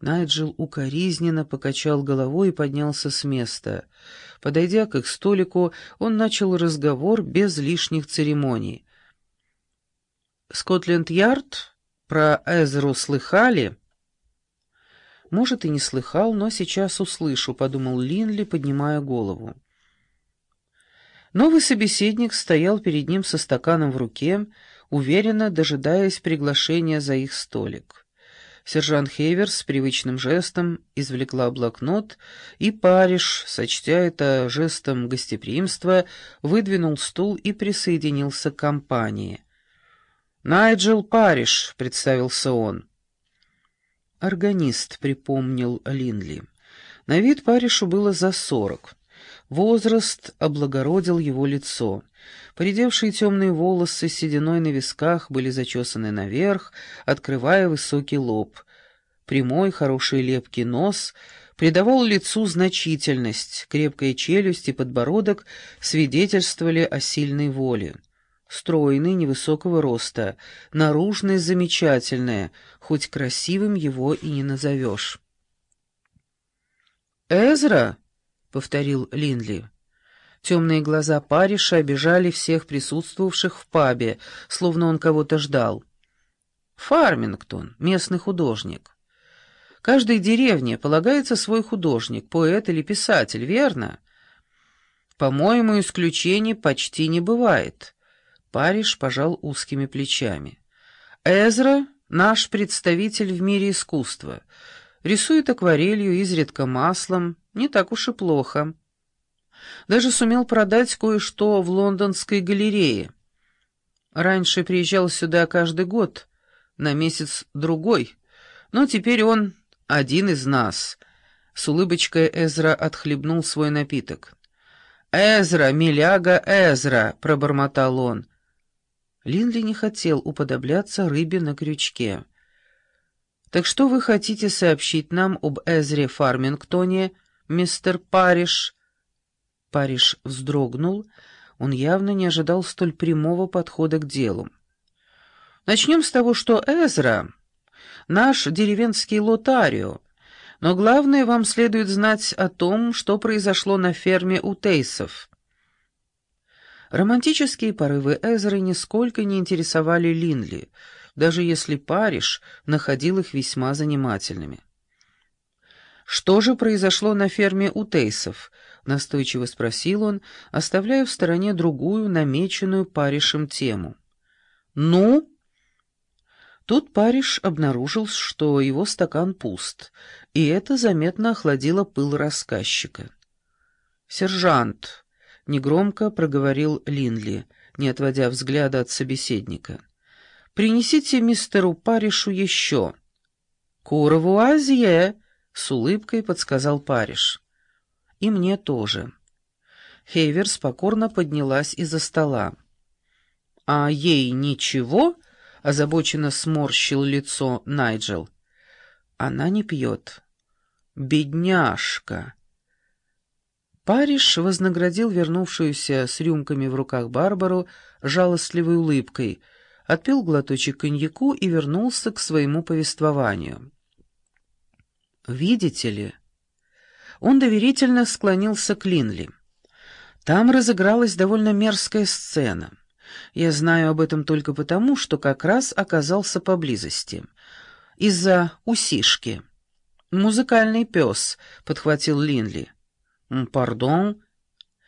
Найджел укоризненно покачал головой и поднялся с места. Подойдя к их столику, он начал разговор без лишних церемоний. «Скотленд-Ярд? Про Эзру слыхали?» «Может, и не слыхал, но сейчас услышу», — подумал Линли, поднимая голову. Новый собеседник стоял перед ним со стаканом в руке, уверенно дожидаясь приглашения за их столик. Сержант Хейвер с привычным жестом извлекла блокнот, и Париж, сочтя это жестом гостеприимства, выдвинул стул и присоединился к компании. «Найджел Париж», — представился он. «Органист», — припомнил Линли. На вид Паришу было за сорок. Возраст облагородил его лицо. Поредевшие темные волосы с сединой на висках были зачесаны наверх, открывая высокий лоб. Прямой, хороший лепкий нос придавал лицу значительность, крепкая челюсть и подбородок свидетельствовали о сильной воле. Стройный, невысокого роста, наружность замечательная, хоть красивым его и не назовешь. «Эзра!» — повторил Линли. Темные глаза Париша обижали всех присутствовавших в пабе, словно он кого-то ждал. Фармингтон, местный художник. Каждой деревне полагается свой художник, поэт или писатель, верно? По-моему, исключений почти не бывает. Париж пожал узкими плечами. Эзра — наш представитель в мире искусства. Рисует акварелью, изредка маслом, не так уж и плохо. Даже сумел продать кое-что в лондонской галерее. Раньше приезжал сюда каждый год, на месяц-другой, но теперь он один из нас. С улыбочкой Эзра отхлебнул свой напиток. «Эзра, миляга Эзра!» — пробормотал он. Линли не хотел уподобляться рыбе на крючке. «Так что вы хотите сообщить нам об Эзре Фармингтоне, мистер Париш?» Париж вздрогнул, он явно не ожидал столь прямого подхода к делу. «Начнем с того, что Эзра — наш деревенский лотарио, но главное, вам следует знать о том, что произошло на ферме у Тейсов». Романтические порывы Эзры нисколько не интересовали Линли, даже если Париж находил их весьма занимательными. «Что же произошло на ферме у Тейсов?» — настойчиво спросил он, оставляя в стороне другую, намеченную Паришем тему. «Ну?» Тут Париж обнаружил, что его стакан пуст, и это заметно охладило пыл рассказчика. «Сержант», — негромко проговорил Линли, не отводя взгляда от собеседника, — «принесите мистеру Паришу еще». «Куровуазье!» С улыбкой подсказал Париж. «И мне тоже». Хейвер покорно поднялась из-за стола. «А ей ничего?» — озабоченно сморщил лицо Найджел. «Она не пьет». «Бедняжка!» Париж вознаградил вернувшуюся с рюмками в руках Барбару жалостливой улыбкой, отпил глоточек коньяку и вернулся к своему повествованию. «Видите ли...» Он доверительно склонился к Линли. «Там разыгралась довольно мерзкая сцена. Я знаю об этом только потому, что как раз оказался поблизости. Из-за усишки». «Музыкальный пес», — подхватил Линли. «Пардон»,